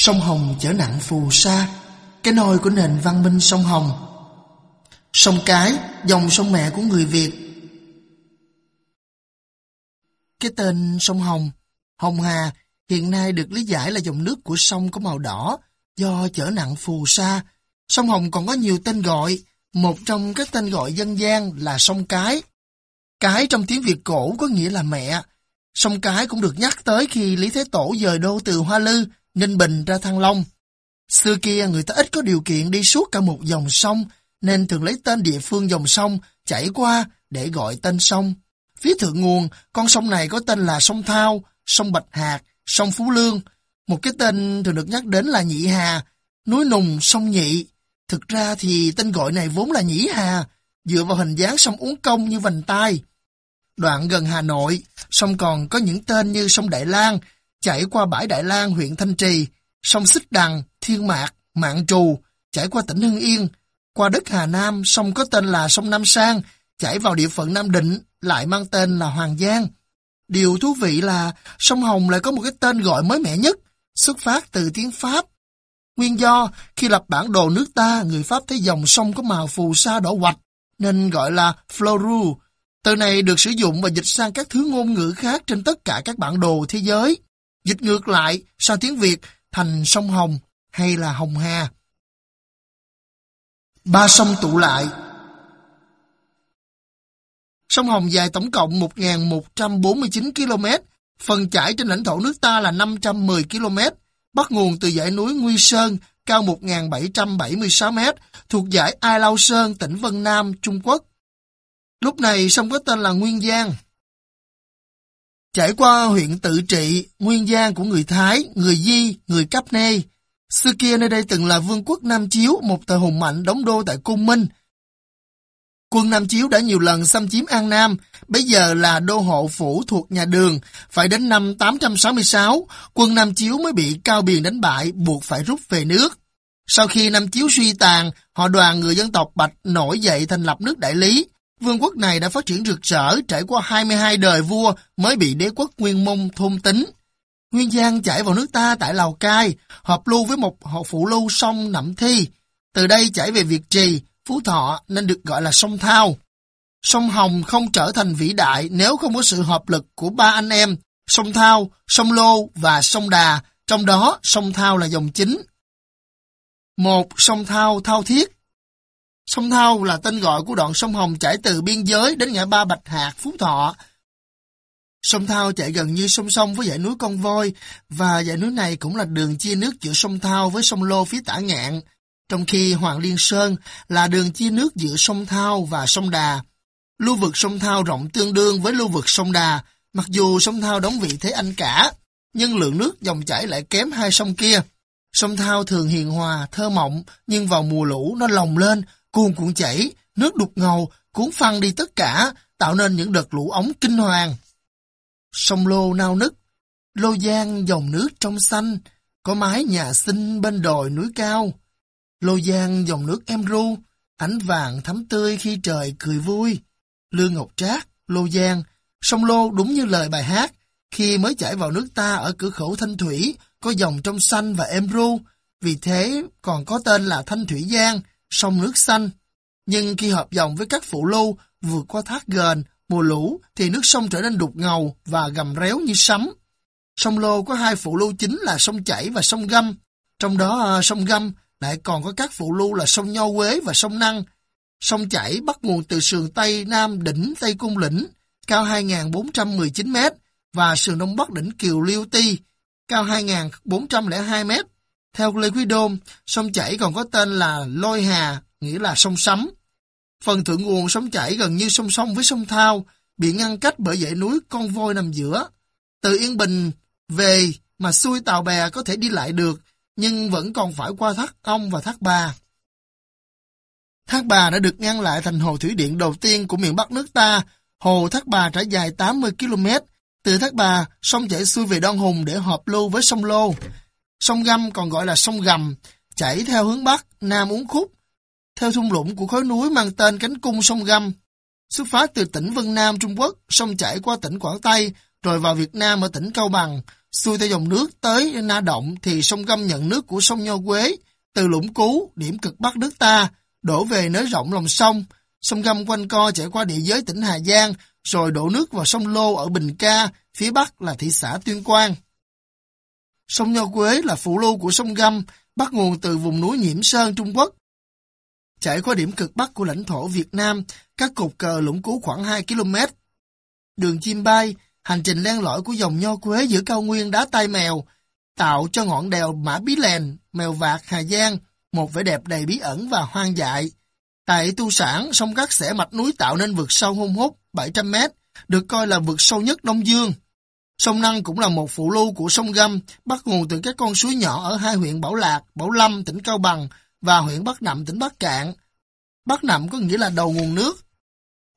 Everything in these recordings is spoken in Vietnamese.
Sông Hồng chở nặng phù sa, cái nôi của nền văn minh sông Hồng. Sông Cái, dòng sông mẹ của người Việt. Cái tên sông Hồng, Hồng Hà, hiện nay được lý giải là dòng nước của sông có màu đỏ do chở nặng phù sa. Sông Hồng còn có nhiều tên gọi, một trong các tên gọi dân gian là sông Cái. Cái trong tiếng Việt cổ có nghĩa là mẹ. Sông Cái cũng được nhắc tới khi Lý Thế Tổ dời đô từ Hoa Lư, Ninh Bình ra Thăng Long. Xưa kia người ta ít có điều kiện đi suốt cả một dòng sông, nên thường lấy tên địa phương dòng sông chảy qua để gọi tên sông. Phía thượng nguồn, con sông này có tên là sông Thao, sông Bạch Hạc, sông Phú Lương. Một cái tên thường được nhắc đến là Nhị Hà, núi Nùng, sông Nhị. Thực ra thì tên gọi này vốn là Nhĩ Hà, dựa vào hình dáng sông uống công như vành tay. Đoạn gần Hà Nội, sông còn có những tên như sông Đại Lang, chảy qua bãi Đại Lang huyện Thanh Trì, sông Xích Đằng, Thiên Mạc, Mạng Trù, chảy qua tỉnh Hưng Yên. Qua đất Hà Nam, sông có tên là sông Nam Sang, chảy vào địa phận Nam Định, lại mang tên là Hoàng Giang. Điều thú vị là sông Hồng lại có một cái tên gọi mới mẻ nhất, xuất phát từ tiếng Pháp. Nguyên do, khi lập bản đồ nước ta, người Pháp thấy dòng sông có màu phù sa đỏ hoạch, nên gọi là Floru. Từ này được sử dụng và dịch sang các thứ ngôn ngữ khác trên tất cả các bản đồ thế giới. Dịch ngược lại sang tiếng Việt thành sông Hồng hay là Hồng Hà. Ba sông tụ lại Sông Hồng dài tổng cộng 1.149 km, phần chảy trên lãnh thổ nước ta là 510 km, bắt nguồn từ dãy núi Nguy Sơn cao 1.776 m, thuộc dãy Ai Lao Sơn, tỉnh Vân Nam, Trung Quốc. Lúc này sông có tên là Nguyên Giang. Trải qua huyện tự trị, Nguyên Giang của người Thái, người Di, người Cáp Nê. Xưa kia nơi đây từng là vương quốc Nam Chiếu, một thời hùng mạnh đóng đô tại Cung Minh. Quân Nam Chiếu đã nhiều lần xâm chiếm An Nam, bây giờ là đô hộ phủ thuộc nhà đường. Phải đến năm 866, quân Nam Chiếu mới bị Cao Biền đánh bại, buộc phải rút về nước. Sau khi Nam Chiếu suy tàn, họ đoàn người dân tộc Bạch nổi dậy thành lập nước Đại Lý. Vương quốc này đã phát triển rực rỡ, trải qua 22 đời vua mới bị đế quốc Nguyên Mông thôn tính. Nguyên Giang chảy vào nước ta tại Lào Cai, hợp lưu với một họ phụ lưu sông Nậm Thi. Từ đây chảy về Việt Trì, Phú Thọ nên được gọi là sông Thao. Sông Hồng không trở thành vĩ đại nếu không có sự hợp lực của ba anh em, sông Thao, sông Lô và sông Đà, trong đó sông Thao là dòng chính. Một sông Thao thao thiết Sông Thao là tên gọi của đoạn sông Hồng chảy từ biên giới đến ngã ba Bạch Hạc, Phú Thọ. Sông Thao chạy gần như song song với dãy núi Con Voi và dãy núi này cũng là đường chia nước giữa sông Thao với sông Lô phía tả ngạn, trong khi Hoàng Liên Sơn là đường chia nước giữa sông Thao và sông Đà. Lưu vực sông Thao rộng tương đương với lưu vực sông Đà, mặc dù sông Thao đóng vị thế anh cả, nhưng lượng nước dòng chảy lại kém hai sông kia. Sông Thao thường hiền hòa, thơ mộng, nhưng vào mùa lũ nó lồng lên, cuồn cuộn chảy, nước đục ngầu, cuốn phăng đi tất cả, tạo nên những đợt lũ ống kinh hoàng. Sông Lô nao nức, Lô Giang dòng nước trong xanh, có mái nhà xinh bên đồi núi cao. Lô Giang dòng nước em ru, ánh vàng thắm tươi khi trời cười vui. Lương Ngọc Trác, Lô Giang, sông Lô đúng như lời bài hát, khi mới chảy vào nước ta ở cửa khẩu Thanh Thủy, có dòng trong xanh và em ru, vì thế còn có tên là Thanh Thủy Giang, sông nước xanh. Nhưng khi hợp dòng với các phụ lưu vượt qua thác gền, mùa lũ thì nước sông trở nên đục ngầu và gầm réo như sấm. Sông Lô có hai phụ lưu chính là sông Chảy và sông gâm Trong đó à, sông gâm lại còn có các phụ lưu là sông Nho Quế và sông Năng. Sông Chảy bắt nguồn từ sườn Tây Nam đỉnh Tây Cung Lĩnh, cao 2.419 m và sườn Đông Bắc đỉnh Kiều Liêu Ti, cao 2.402 m. Theo Lê Quý Đôn, sông chảy còn có tên là Lôi Hà, nghĩa là sông sấm. Phần thượng nguồn sông chảy gần như song song với sông Thao, bị ngăn cách bởi dãy núi Con Voi nằm giữa. Từ Yên Bình về mà xuôi tàu bè có thể đi lại được, nhưng vẫn còn phải qua Thác Ông và Thác Bà. Thác Bà đã được ngăn lại thành hồ thủy điện đầu tiên của miền Bắc nước ta. Hồ Thác Bà trải dài 80 km. Từ Thác Bà, sông chảy xuôi về Đoan Hùng để hợp lưu với sông Lô. Sông Gâm còn gọi là sông Gầm, chảy theo hướng Bắc, Nam uốn khúc, theo thung lũng của khối núi mang tên cánh cung sông Gâm, Xuất phát từ tỉnh Vân Nam, Trung Quốc, sông chảy qua tỉnh Quảng Tây, rồi vào Việt Nam ở tỉnh Cao Bằng. xuôi theo dòng nước tới Na Động thì sông Gâm nhận nước của sông Nho Quế, từ Lũng Cú, điểm cực bắc nước ta, đổ về nới rộng lòng sông. Sông Gâm quanh co chảy qua địa giới tỉnh Hà Giang, rồi đổ nước vào sông Lô ở Bình Ca, phía bắc là thị xã Tuyên Quang. Sông Nho Quế là phụ lưu của sông Gâm, bắt nguồn từ vùng núi Nhiễm Sơn, Trung Quốc. chảy qua điểm cực bắc của lãnh thổ Việt Nam, các cột cờ lũng cú khoảng 2 km. Đường chim bay, hành trình len lỏi của dòng Nho Quế giữa cao nguyên đá tai mèo, tạo cho ngọn đèo Mã Bí Lèn, Mèo Vạc, Hà Giang, một vẻ đẹp đầy bí ẩn và hoang dại. Tại Tu Sản, sông Cát xẻ mạch núi tạo nên vực sâu hung hút 700 mét, được coi là vực sâu nhất Đông Dương. Sông Năng cũng là một phụ lưu của sông Gâm, bắt nguồn từ các con suối nhỏ ở hai huyện Bảo Lạc, Bảo Lâm, tỉnh Cao Bằng và huyện Bắc Nậm, tỉnh Bắc Cạn. Bắc Nậm có nghĩa là đầu nguồn nước.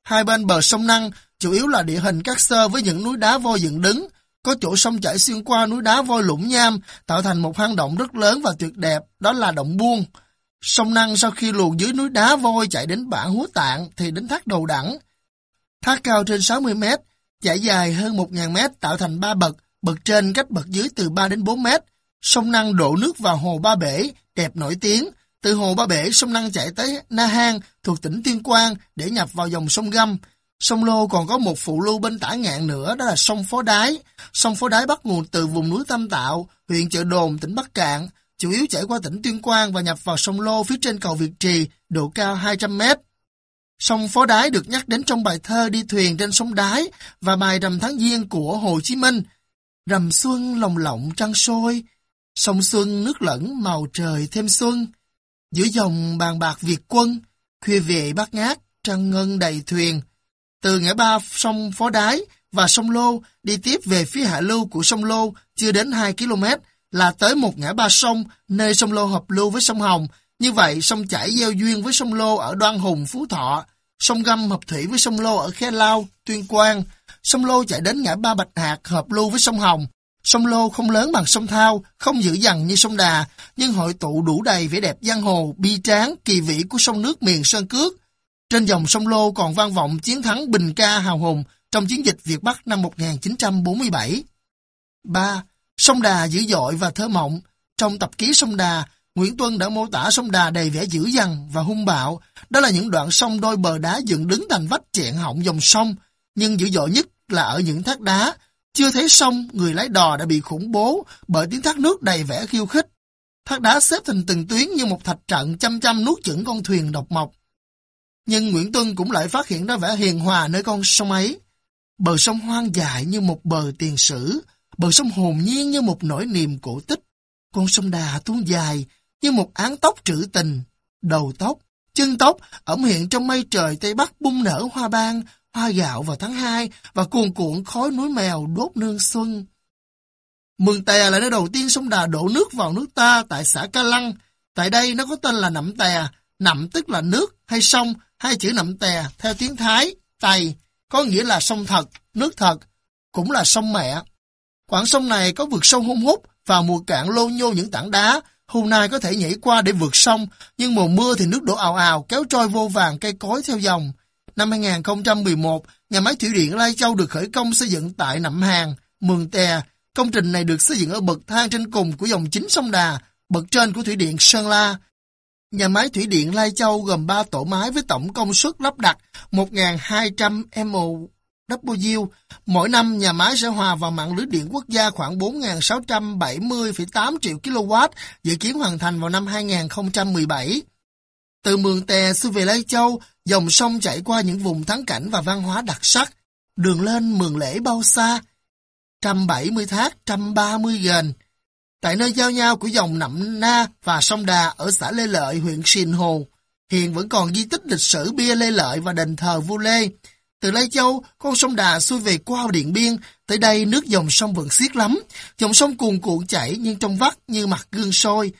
Hai bên bờ sông Năng chủ yếu là địa hình cát sơ với những núi đá voi dựng đứng, có chỗ sông chảy xuyên qua núi đá voi lũng nham, tạo thành một hang động rất lớn và tuyệt đẹp, đó là động buông. Sông Năng sau khi luồn dưới núi đá voi chạy đến bản Húa Tạng thì đến thác Đầu Đẳng. Thác cao trên 60 mét, trải dài hơn 1.000 mét tạo thành ba bậc, bậc trên cách bậc dưới từ 3 đến 4 mét. Sông Năng đổ nước vào hồ Ba Bể, đẹp nổi tiếng. Từ hồ Ba Bể, sông Năng chảy tới Na Hang thuộc tỉnh Tuyên Quang để nhập vào dòng sông Gâm. Sông Lô còn có một phụ lưu bên tả ngạn nữa đó là sông Phó Đái. Sông Phó Đái bắt nguồn từ vùng núi Tam Tạo, huyện Chợ Đồn, tỉnh Bắc Cạn, chủ yếu chảy qua tỉnh Tuyên Quang và nhập vào sông Lô phía trên cầu Việt Trì, độ cao 200 mét. Sông Phó Đái được nhắc đến trong bài thơ đi thuyền trên sông Đái và bài rằm tháng Giêng của Hồ Chí Minh. Rằm xuân lồng lộng trăng sôi, sông xuân nước lẫn màu trời thêm xuân. Giữa dòng bàn bạc Việt quân, khuya về bát ngát, trăng ngân đầy thuyền. Từ ngã ba sông Phó Đái và sông Lô đi tiếp về phía hạ lưu của sông Lô chưa đến 2 km là tới một ngã ba sông nơi sông Lô hợp lưu với sông Hồng. Như vậy, sông chảy gieo duyên với sông Lô ở Đoan Hùng, Phú Thọ, sông Gâm hợp thủy với sông Lô ở Khe Lao, Tuyên Quang. Sông Lô chạy đến ngã ba Bạch Hạc hợp lưu với sông Hồng. Sông Lô không lớn bằng sông Thao, không dữ dằn như sông Đà, nhưng hội tụ đủ đầy vẻ đẹp giang hồ, bi tráng, kỳ vĩ của sông nước miền Sơn Cước. Trên dòng sông Lô còn vang vọng chiến thắng Bình Ca hào hùng trong chiến dịch Việt Bắc năm 1947. 3. Sông Đà dữ dội và thơ mộng. Trong tập ký Sông Đà, Nguyễn Tuân đã mô tả sông Đà đầy vẻ dữ dằn và hung bạo. Đó là những đoạn sông đôi bờ đá dựng đứng thành vách chẹn họng dòng sông, nhưng dữ dội nhất là ở những thác đá. Chưa thấy sông, người lái đò đã bị khủng bố bởi tiếng thác nước đầy vẻ khiêu khích. Thác đá xếp thành từng tuyến như một thạch trận chăm chăm nuốt chửng con thuyền độc mộc. Nhưng Nguyễn Tuân cũng lại phát hiện ra vẻ hiền hòa nơi con sông ấy. Bờ sông hoang dại như một bờ tiền sử, bờ sông hồn nhiên như một nỗi niềm cổ tích. Con sông Đà tuôn dài như một án tóc trữ tình, đầu tóc, chân tóc ẩm hiện trong mây trời Tây Bắc bung nở hoa ban, hoa gạo vào tháng 2 và cuồn cuộn khói núi mèo đốt nương xuân. Mường Tè là nơi đầu tiên sông Đà đổ nước vào nước ta tại xã Ca Lăng. Tại đây nó có tên là Nậm Tè, nậm tức là nước hay sông, hai chữ Nậm Tè theo tiếng Thái, Tày, có nghĩa là sông thật, nước thật, cũng là sông mẹ. Quảng sông này có vực sông hung hút, vào mùa cạn lô nhô những tảng đá, hôm nay có thể nhảy qua để vượt sông, nhưng mùa mưa thì nước đổ ào ào, kéo trôi vô vàng cây cối theo dòng. Năm 2011, nhà máy thủy điện Lai Châu được khởi công xây dựng tại Nậm hàng, Mường Tè. Công trình này được xây dựng ở bậc thang trên cùng của dòng chính sông Đà, bậc trên của thủy điện Sơn La. Nhà máy thủy điện Lai Châu gồm 3 tổ máy với tổng công suất lắp đặt 1.200 MW. Mỗi năm, nhà máy sẽ hòa vào mạng lưới điện quốc gia khoảng 4.670,8 triệu kW, dự kiến hoàn thành vào năm 2017. Từ Mường Tè xuôi về Lai Châu, dòng sông chảy qua những vùng thắng cảnh và văn hóa đặc sắc. Đường lên Mường Lễ bao xa, 170 thác, 130 gền. Tại nơi giao nhau của dòng Nậm Na và sông Đà ở xã Lê Lợi, huyện Sìn Hồ, hiện vẫn còn di tích lịch sử bia Lê Lợi và đền thờ vua Lê. Từ Lai Châu, con sông Đà xuôi về qua Điện Biên, tới đây nước dòng sông vẫn xiết lắm. Dòng sông cuồn cuộn chảy nhưng trong vắt như mặt gương sôi.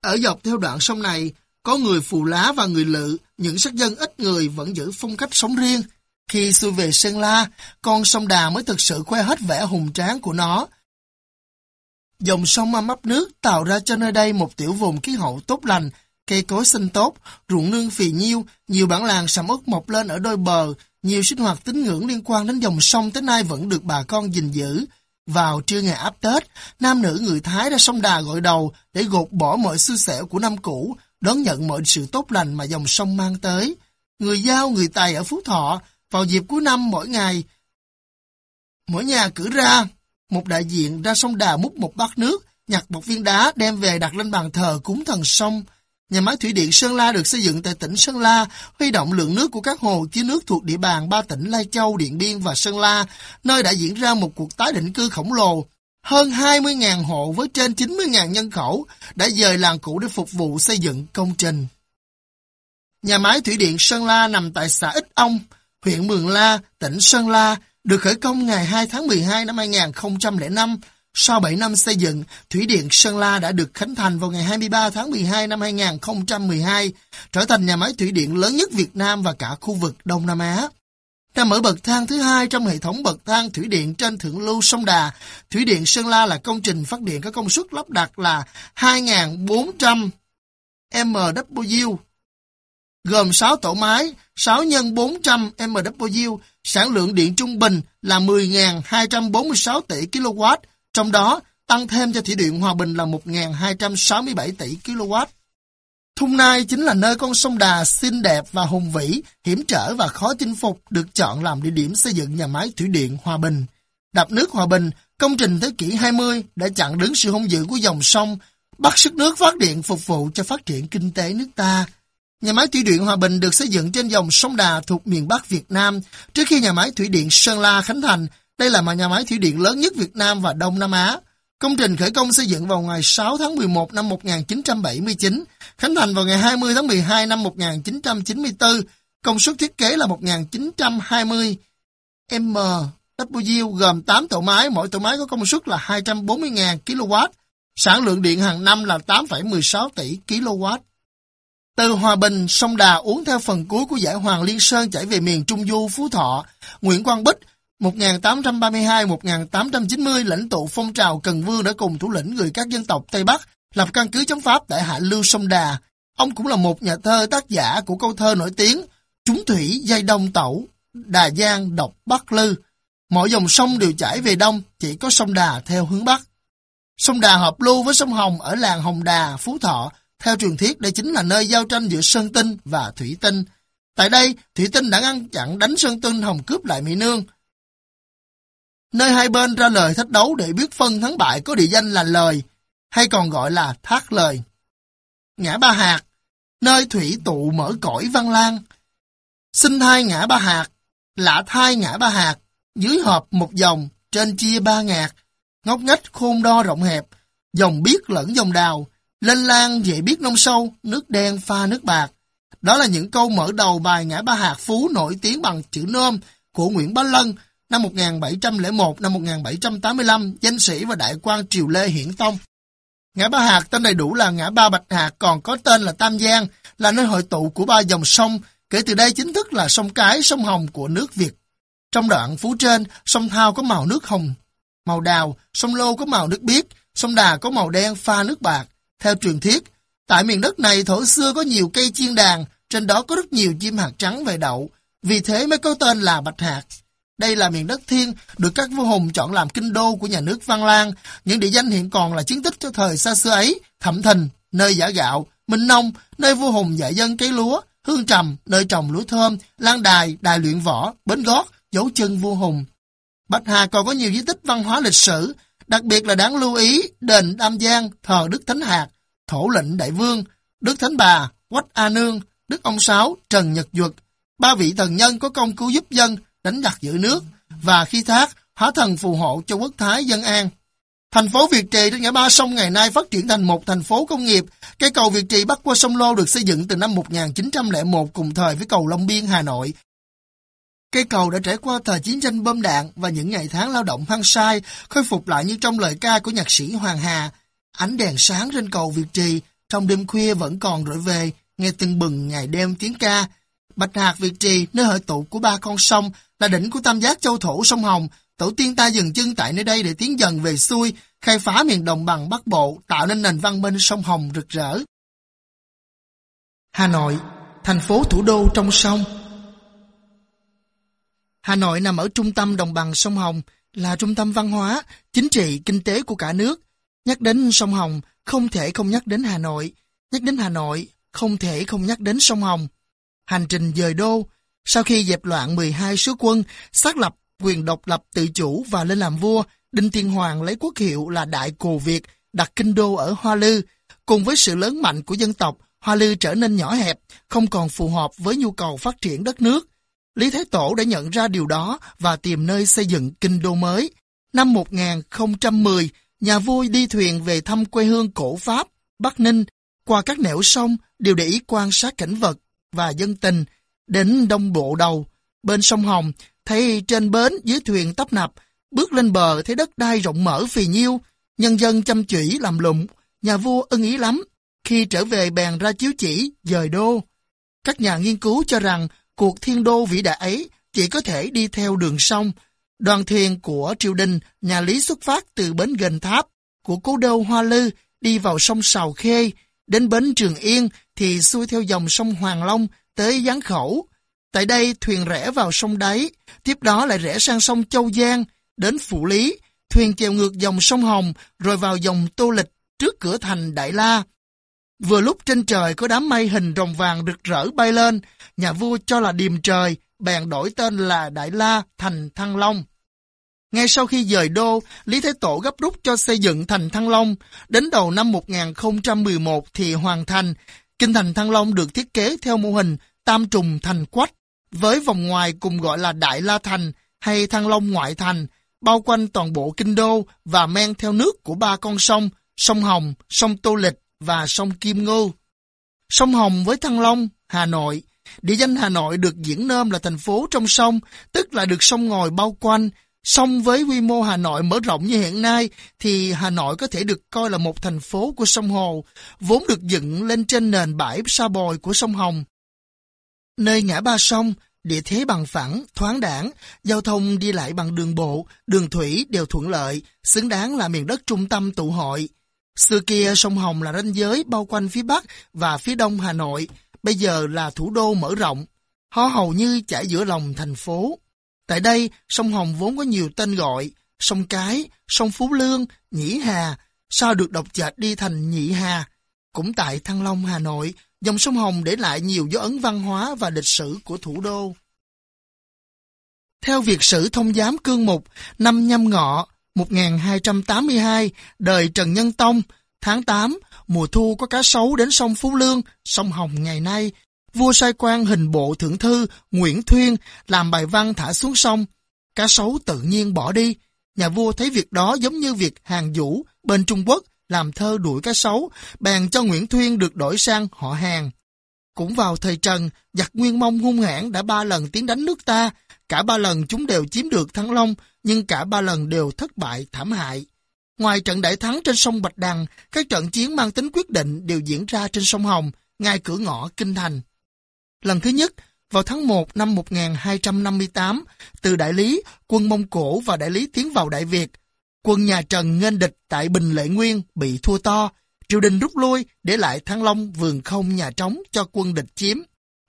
Ở dọc theo đoạn sông này, có người phù lá và người lự, những sắc dân ít người vẫn giữ phong cách sống riêng. Khi xuôi về Sơn La, con sông Đà mới thực sự khoe hết vẻ hùng tráng của nó. Dòng sông âm ấp nước tạo ra cho nơi đây một tiểu vùng khí hậu tốt lành, cây cối xanh tốt, ruộng nương phì nhiêu, nhiều bản làng sầm uất mọc lên ở đôi bờ, nhiều sinh hoạt tín ngưỡng liên quan đến dòng sông tới nay vẫn được bà con gìn giữ. Vào trưa ngày áp Tết, nam nữ người Thái ra sông Đà gọi đầu để gột bỏ mọi xui xẻo của năm cũ, đón nhận mọi sự tốt lành mà dòng sông mang tới. Người Giao, người Tài ở Phú Thọ, vào dịp cuối năm mỗi ngày, mỗi nhà cử ra một đại diện ra sông Đà múc một bát nước, nhặt một viên đá đem về đặt lên bàn thờ cúng thần sông. Nhà máy thủy điện Sơn La được xây dựng tại tỉnh Sơn La, huy động lượng nước của các hồ chứa nước thuộc địa bàn ba tỉnh Lai Châu, Điện Biên và Sơn La, nơi đã diễn ra một cuộc tái định cư khổng lồ. Hơn 20.000 hộ với trên 90.000 nhân khẩu đã dời làng cũ để phục vụ xây dựng công trình. Nhà máy thủy điện Sơn La nằm tại xã Ích Ông, huyện Mường La, tỉnh Sơn La, được khởi công ngày 2 tháng 12 năm 2005 sau 7 năm xây dựng, Thủy điện Sơn La đã được khánh thành vào ngày 23 tháng 12 năm 2012, trở thành nhà máy thủy điện lớn nhất Việt Nam và cả khu vực Đông Nam Á. Nằm ở bậc thang thứ hai trong hệ thống bậc thang thủy điện trên thượng lưu sông Đà, Thủy điện Sơn La là công trình phát điện có công suất lắp đặt là 2.400 MW, gồm 6 tổ máy, 6 x 400 MW, sản lượng điện trung bình là 10.246 tỷ kW, trong đó, tăng thêm cho thủy điện Hòa Bình là 1.267 tỷ kW. Thung Nai chính là nơi con sông Đà xinh đẹp và hùng vĩ, hiểm trở và khó chinh phục được chọn làm địa điểm xây dựng nhà máy thủy điện Hòa Bình. Đập nước Hòa Bình, công trình thế kỷ 20 đã chặn đứng sự hung dữ của dòng sông, bắt sức nước phát điện phục vụ cho phát triển kinh tế nước ta. Nhà máy thủy điện Hòa Bình được xây dựng trên dòng sông Đà thuộc miền Bắc Việt Nam. Trước khi nhà máy thủy điện Sơn La khánh thành, đây là nhà máy thủy điện lớn nhất Việt Nam và Đông Nam Á. Công trình khởi công xây dựng vào ngày 6 tháng 11 năm 1979, khánh thành vào ngày 20 tháng 12 năm 1994. Công suất thiết kế là 1920 MW gồm 8 tổ máy, mỗi tổ máy có công suất là 240.000 kW. Sản lượng điện hàng năm là 8,16 tỷ kW. Từ Hòa Bình, sông Đà uống theo phần cuối của giải Hoàng Liên Sơn chảy về miền Trung Du, Phú Thọ. Nguyễn Quang Bích 1832-1890 lãnh tụ phong trào Cần Vương đã cùng thủ lĩnh người các dân tộc Tây Bắc lập căn cứ chống Pháp tại hạ lưu sông Đà. Ông cũng là một nhà thơ tác giả của câu thơ nổi tiếng Chúng thủy dây đông tẩu, Đà Giang độc Bắc Lư. Mọi dòng sông đều chảy về đông, chỉ có sông Đà theo hướng Bắc. Sông Đà hợp lưu với sông Hồng ở làng Hồng Đà, Phú Thọ. Theo truyền thuyết đây chính là nơi giao tranh giữa Sơn Tinh và Thủy Tinh. Tại đây, Thủy Tinh đã ngăn chặn đánh Sơn Tinh Hồng cướp lại Mỹ Nương nơi hai bên ra lời thách đấu để biết phân thắng bại có địa danh là lời, hay còn gọi là thác lời. Ngã Ba Hạt, nơi thủy tụ mở cõi văn lang. Sinh thai ngã Ba Hạt, lạ thai ngã Ba Hạt, dưới hợp một dòng, trên chia ba ngạc, ngóc ngách khôn đo rộng hẹp, dòng biết lẫn dòng đào, lên lan dễ biết nông sâu, nước đen pha nước bạc. Đó là những câu mở đầu bài Ngã Ba Hạt Phú nổi tiếng bằng chữ nôm của Nguyễn Bá Lân năm 1701, năm 1785, danh sĩ và đại quan Triều Lê Hiển Tông. Ngã Ba Hạt tên đầy đủ là Ngã Ba Bạch Hạt, còn có tên là Tam Giang, là nơi hội tụ của ba dòng sông, kể từ đây chính thức là sông Cái, sông Hồng của nước Việt. Trong đoạn phú trên, sông Thao có màu nước hồng, màu đào, sông Lô có màu nước biếc, sông Đà có màu đen pha nước bạc. Theo truyền thuyết, tại miền đất này thổ xưa có nhiều cây chiên đàn, trên đó có rất nhiều chim hạt trắng về đậu, vì thế mới có tên là Bạch Hạt. Đây là miền đất thiên, được các vua hùng chọn làm kinh đô của nhà nước Văn Lang. Những địa danh hiện còn là chiến tích cho thời xa xưa ấy, Thẩm Thình, nơi giả gạo, Minh Nông, nơi vua hùng dạy dân cấy lúa, Hương Trầm, nơi trồng lúa thơm, Lan Đài, Đài luyện võ, Bến Gót, dấu chân vua hùng. Bạch Hà còn có nhiều di tích văn hóa lịch sử, đặc biệt là đáng lưu ý đền Đam Giang thờ Đức Thánh Hạt, Thổ lệnh Đại Vương, Đức Thánh Bà, Quách A Nương, Đức Ông Sáu, Trần Nhật Duật. Ba vị thần nhân có công cứu giúp dân, đánh giặc giữ nước và khi thác hóa thần phù hộ cho quốc thái dân an. Thành phố Việt Trì trên ngã ba sông ngày nay phát triển thành một thành phố công nghiệp. Cây cầu Việt Trì bắc qua sông Lô được xây dựng từ năm 1901 cùng thời với cầu Long Biên Hà Nội. Cây cầu đã trải qua thời chiến tranh bom đạn và những ngày tháng lao động hăng sai, khôi phục lại như trong lời ca của nhạc sĩ Hoàng Hà. Ánh đèn sáng trên cầu Việt Trì, trong đêm khuya vẫn còn rỗi về, nghe từng bừng ngày đêm tiếng ca. Bạch Hạc Việt Trì, nơi hội tụ của ba con sông, là đỉnh của tam giác châu thổ sông Hồng. Tổ tiên ta dừng chân tại nơi đây để tiến dần về xuôi, khai phá miền đồng bằng Bắc Bộ, tạo nên nền văn minh sông Hồng rực rỡ. Hà Nội, thành phố thủ đô trong sông. Hà Nội nằm ở trung tâm đồng bằng sông Hồng, là trung tâm văn hóa, chính trị, kinh tế của cả nước. Nhắc đến sông Hồng, không thể không nhắc đến Hà Nội. Nhắc đến Hà Nội, không thể không nhắc đến sông Hồng. Hành trình dời đô, sau khi dẹp loạn 12 sứ quân, xác lập quyền độc lập tự chủ và lên làm vua, Đinh Tiên Hoàng lấy quốc hiệu là Đại Cồ Việt, đặt kinh đô ở Hoa Lư. Cùng với sự lớn mạnh của dân tộc, Hoa Lư trở nên nhỏ hẹp, không còn phù hợp với nhu cầu phát triển đất nước. Lý Thái Tổ đã nhận ra điều đó và tìm nơi xây dựng kinh đô mới. Năm 1010, nhà vua đi thuyền về thăm quê hương cổ Pháp, Bắc Ninh, qua các nẻo sông đều để ý quan sát cảnh vật và dân tình. Đến đông bộ đầu, bên sông Hồng, thấy trên bến dưới thuyền tấp nập, bước lên bờ thấy đất đai rộng mở phì nhiêu, nhân dân chăm chỉ làm lụng, nhà vua ưng ý lắm. Khi trở về bèn ra chiếu chỉ, dời đô. Các nhà nghiên cứu cho rằng cuộc thiên đô vĩ đại ấy chỉ có thể đi theo đường sông. Đoàn thuyền của triều đình, nhà Lý xuất phát từ bến gần tháp, của cố đô Hoa Lư, đi vào sông Sào Khê, đến bến Trường Yên thì xuôi theo dòng sông Hoàng Long tới gián Khẩu. Tại đây thuyền rẽ vào sông Đáy, tiếp đó lại rẽ sang sông Châu Giang, đến Phủ Lý, thuyền chèo ngược dòng sông Hồng rồi vào dòng Tô Lịch trước cửa thành Đại La. Vừa lúc trên trời có đám mây hình rồng vàng rực rỡ bay lên, nhà vua cho là điềm trời, bèn đổi tên là Đại La thành Thăng Long. Ngay sau khi dời đô, Lý Thế Tổ gấp rút cho xây dựng thành Thăng Long. Đến đầu năm 1011 thì hoàn thành. Kinh thành Thăng Long được thiết kế theo mô hình tam trùng thành quách, với vòng ngoài cùng gọi là Đại La Thành hay Thăng Long Ngoại Thành, bao quanh toàn bộ kinh đô và men theo nước của ba con sông, sông Hồng, sông Tô Lịch và sông Kim Ngưu. Sông Hồng với Thăng Long, Hà Nội. Địa danh Hà Nội được diễn nôm là thành phố trong sông, tức là được sông ngòi bao quanh. Song với quy mô Hà Nội mở rộng như hiện nay, thì Hà Nội có thể được coi là một thành phố của sông Hồ, vốn được dựng lên trên nền bãi sa bồi của sông Hồng. Nơi ngã ba sông, địa thế bằng phẳng, thoáng đảng, giao thông đi lại bằng đường bộ, đường thủy đều thuận lợi, xứng đáng là miền đất trung tâm tụ hội. Xưa kia sông Hồng là ranh giới bao quanh phía Bắc và phía Đông Hà Nội, bây giờ là thủ đô mở rộng. Họ hầu như chảy giữa lòng thành phố. Tại đây, sông Hồng vốn có nhiều tên gọi, sông Cái, sông Phú Lương, Nhĩ Hà, sao được độc chệch đi thành Nhị Hà. Cũng tại Thăng Long, Hà Nội, dòng sông Hồng để lại nhiều dấu ấn văn hóa và lịch sử của thủ đô. Theo Việt sử thông giám cương mục, năm nhâm ngọ, 1282, đời Trần Nhân Tông, tháng 8, mùa thu có cá sấu đến sông Phú Lương, sông Hồng ngày nay. Vua sai quan hình bộ thượng thư Nguyễn Thuyên làm bài văn thả xuống sông. Cá sấu tự nhiên bỏ đi. Nhà vua thấy việc đó giống như việc hàng vũ bên Trung Quốc làm thơ đuổi cá sấu, bèn cho Nguyễn Thuyên được đổi sang họ hàng. Cũng vào thời Trần, giặc Nguyên Mông hung hãn đã ba lần tiến đánh nước ta, cả ba lần chúng đều chiếm được Thăng Long, nhưng cả ba lần đều thất bại thảm hại. Ngoài trận đại thắng trên sông Bạch Đằng, các trận chiến mang tính quyết định đều diễn ra trên sông Hồng, ngay cửa ngõ Kinh Thành. Lần thứ nhất, vào tháng 1 năm 1258, từ Đại Lý, quân Mông Cổ và Đại Lý tiến vào Đại Việt. Quân nhà Trần nghênh địch tại Bình Lệ Nguyên bị thua to, triều đình rút lui để lại Thăng Long vườn không nhà trống cho quân địch chiếm.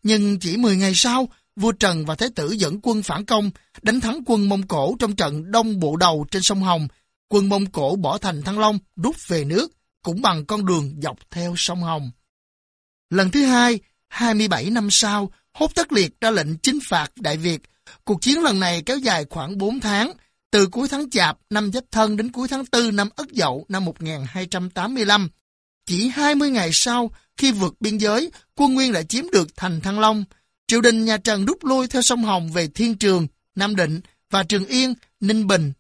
Nhưng chỉ 10 ngày sau, vua Trần và Thái tử dẫn quân phản công, đánh thắng quân Mông Cổ trong trận Đông Bộ Đầu trên sông Hồng. Quân Mông Cổ bỏ thành Thăng Long, rút về nước, cũng bằng con đường dọc theo sông Hồng. Lần thứ hai, 27 năm sau, Hốt Tất Liệt ra lệnh chính phạt Đại Việt. Cuộc chiến lần này kéo dài khoảng 4 tháng, từ cuối tháng Chạp năm Giáp Thân đến cuối tháng 4 năm Ất Dậu năm 1285. Chỉ 20 ngày sau, khi vượt biên giới, quân Nguyên đã chiếm được thành Thăng Long. Triều đình nhà Trần rút lui theo sông Hồng về Thiên Trường, Nam Định và Trường Yên, Ninh Bình.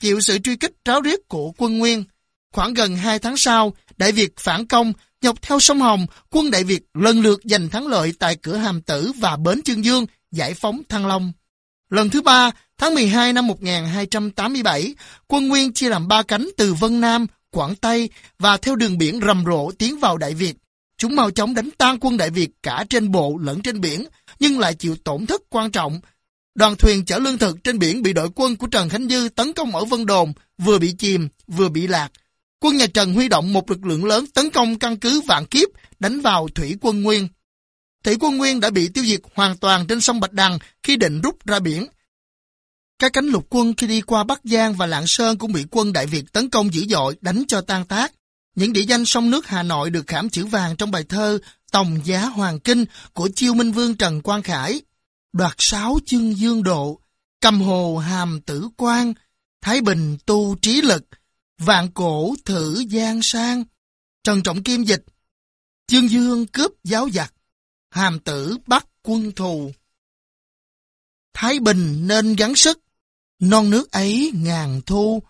Chịu sự truy kích ráo riết của quân Nguyên. Khoảng gần 2 tháng sau, Đại Việt phản công, nhọc theo sông Hồng, quân Đại Việt lần lượt giành thắng lợi tại cửa Hàm Tử và Bến Chương Dương, giải phóng Thăng Long. Lần thứ ba, tháng 12 năm 1287, quân Nguyên chia làm ba cánh từ Vân Nam, Quảng Tây và theo đường biển rầm rộ tiến vào Đại Việt. Chúng mau chóng đánh tan quân Đại Việt cả trên bộ lẫn trên biển, nhưng lại chịu tổn thất quan trọng. Đoàn thuyền chở lương thực trên biển bị đội quân của Trần Khánh Dư tấn công ở Vân Đồn, vừa bị chìm, vừa bị lạc. Quân nhà Trần huy động một lực lượng lớn tấn công căn cứ Vạn Kiếp, đánh vào thủy quân Nguyên. Thủy quân Nguyên đã bị tiêu diệt hoàn toàn trên sông Bạch Đằng khi định rút ra biển. Các cánh lục quân khi đi qua Bắc Giang và Lạng Sơn cũng bị quân Đại Việt tấn công dữ dội, đánh cho tan tác. Những địa danh sông nước Hà Nội được khảm chữ vàng trong bài thơ Tòng Giá Hoàng Kinh của Chiêu Minh Vương Trần Quang Khải. Đoạt sáu chương dương độ, cầm hồ hàm tử quan, Thái Bình tu trí lực, vạn cổ thử gian sang. Trần Trọng Kim dịch, chương dương cướp giáo giặc, hàm tử bắt quân thù. Thái Bình nên gắng sức, non nước ấy ngàn thu.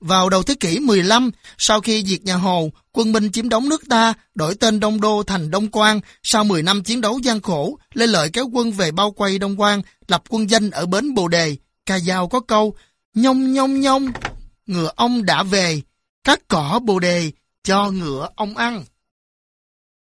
Vào đầu thế kỷ 15, sau khi diệt nhà Hồ, quân Minh chiếm đóng nước ta, đổi tên Đông Đô thành Đông Quang. Sau 10 năm chiến đấu gian khổ, Lê Lợi kéo quân về bao quay Đông Quang, lập quân danh ở bến Bồ Đề. Ca dao có câu, nhông nhông nhông, ngựa ông đã về, cắt cỏ Bồ Đề, cho ngựa ông ăn.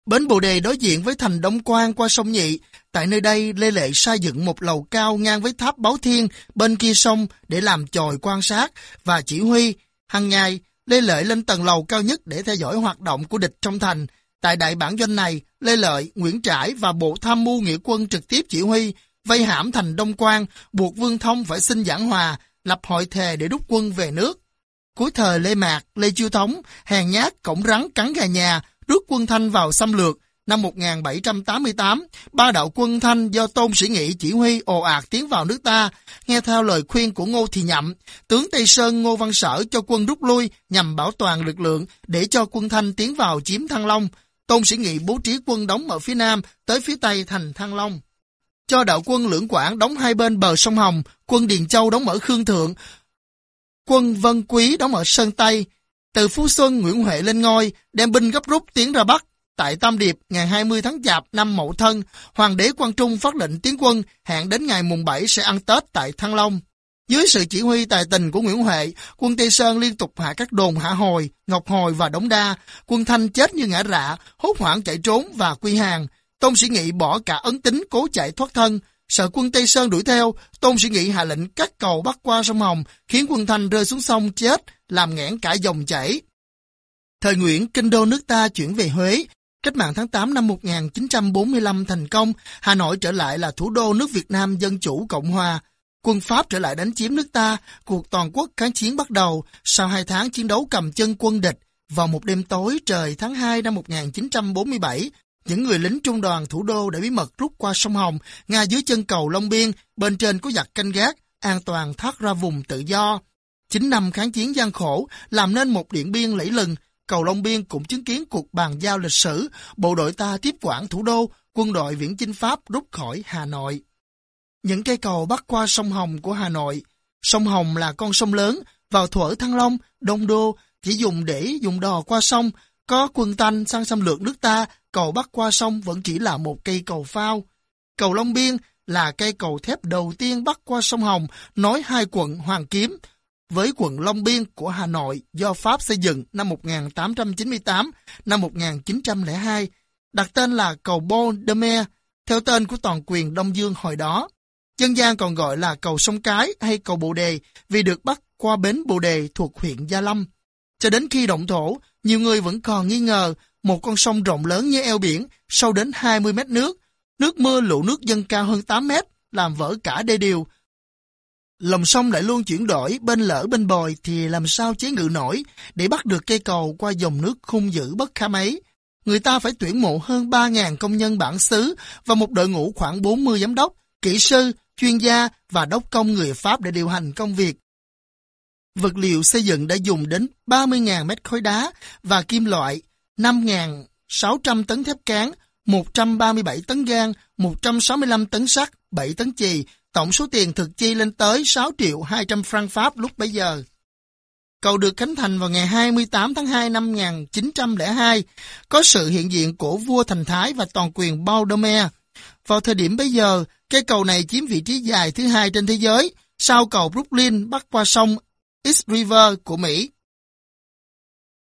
Bến Bồ Đề đối diện với thành Đông Quang qua sông Nhị. Tại nơi đây, Lê Lệ xây dựng một lầu cao ngang với tháp Báo Thiên bên kia sông để làm chòi quan sát và chỉ huy. Hằng ngày, Lê Lợi lên tầng lầu cao nhất để theo dõi hoạt động của địch trong thành. Tại đại bản doanh này, Lê Lợi, Nguyễn Trãi và Bộ Tham mưu Nghĩa quân trực tiếp chỉ huy, vây hãm thành Đông Quang, buộc Vương Thông phải xin giảng hòa, lập hội thề để đúc quân về nước. Cuối thời Lê Mạc, Lê Chiêu Thống, hèn nhát, cổng rắn cắn gà nhà, rút quân Thanh vào xâm lược. Năm 1788, ba đạo quân Thanh do Tôn Sĩ Nghị chỉ huy ồ ạt tiến vào nước ta, nghe theo lời khuyên của Ngô Thị Nhậm, tướng Tây Sơn Ngô Văn Sở cho quân rút lui nhằm bảo toàn lực lượng để cho quân Thanh tiến vào chiếm Thăng Long. Tôn Sĩ Nghị bố trí quân đóng ở phía nam tới phía tây thành Thăng Long. Cho đạo quân lưỡng quảng đóng hai bên bờ sông Hồng, quân Điền Châu đóng ở Khương Thượng, quân Vân Quý đóng ở Sơn Tây, từ Phú Xuân, Nguyễn Huệ lên ngôi, đem binh gấp rút tiến ra Bắc. Tại Tam Điệp, ngày 20 tháng Chạp năm Mậu Thân, Hoàng đế Quang Trung phát lệnh tiến quân, hẹn đến ngày mùng 7 sẽ ăn Tết tại Thăng Long. Dưới sự chỉ huy tài tình của Nguyễn Huệ, quân Tây Sơn liên tục hạ các đồn Hạ Hồi, Ngọc Hồi và Đống Đa. Quân Thanh chết như ngã rạ, hốt hoảng chạy trốn và quy hàng. Tôn Sĩ Nghị bỏ cả ấn tính cố chạy thoát thân. Sợ quân Tây Sơn đuổi theo, Tôn Sĩ Nghị hạ lệnh cắt cầu bắc qua sông Hồng, khiến quân Thanh rơi xuống sông chết, làm nghẽn cả dòng chảy. Thời Nguyễn, kinh đô nước ta chuyển về Huế. Cách mạng tháng 8 năm 1945 thành công, Hà Nội trở lại là thủ đô nước Việt Nam Dân Chủ Cộng Hòa. Quân Pháp trở lại đánh chiếm nước ta, cuộc toàn quốc kháng chiến bắt đầu. Sau hai tháng chiến đấu cầm chân quân địch, vào một đêm tối trời tháng 2 năm 1947, những người lính trung đoàn thủ đô đã bí mật rút qua sông Hồng, ngay dưới chân cầu Long Biên, bên trên có giặc canh gác, an toàn thoát ra vùng tự do. Chín năm kháng chiến gian khổ làm nên một điện biên lẫy lừng, cầu Long Biên cũng chứng kiến cuộc bàn giao lịch sử, bộ đội ta tiếp quản thủ đô, quân đội viễn chinh Pháp rút khỏi Hà Nội. Những cây cầu bắc qua sông Hồng của Hà Nội, sông Hồng là con sông lớn, vào thuở Thăng Long, Đông Đô, chỉ dùng để dùng đò qua sông, có quân Tanh sang xâm lược nước ta, cầu bắc qua sông vẫn chỉ là một cây cầu phao. Cầu Long Biên là cây cầu thép đầu tiên bắc qua sông Hồng, nối hai quận Hoàng Kiếm, với quận Long Biên của Hà Nội do Pháp xây dựng năm 1898, năm 1902, đặt tên là cầu Bon de Mer, theo tên của toàn quyền Đông Dương hồi đó. Dân gian còn gọi là cầu sông Cái hay cầu Bồ Đề vì được bắt qua bến Bồ Đề thuộc huyện Gia Lâm. Cho đến khi động thổ, nhiều người vẫn còn nghi ngờ một con sông rộng lớn như eo biển, sâu đến 20 mét nước. Nước mưa lũ nước dâng cao hơn 8 mét, làm vỡ cả đê điều, Lòng sông lại luôn chuyển đổi, bên lỡ bên bồi thì làm sao chế ngự nổi để bắt được cây cầu qua dòng nước khung dữ bất khả mấy. Người ta phải tuyển mộ hơn 3.000 công nhân bản xứ và một đội ngũ khoảng 40 giám đốc, kỹ sư, chuyên gia và đốc công người Pháp để điều hành công việc. Vật liệu xây dựng đã dùng đến 30.000 mét khối đá và kim loại, 5.600 tấn thép cán, 137 tấn gan, 165 tấn sắt, 7 tấn chì, Tổng số tiền thực chi lên tới 6 triệu 200 franc Pháp lúc bấy giờ. Cầu được khánh thành vào ngày 28 tháng 2 năm 1902, có sự hiện diện của vua Thành Thái và toàn quyền Baldomir. Vào thời điểm bấy giờ, cây cầu này chiếm vị trí dài thứ hai trên thế giới, sau cầu Brooklyn bắc qua sông East River của Mỹ.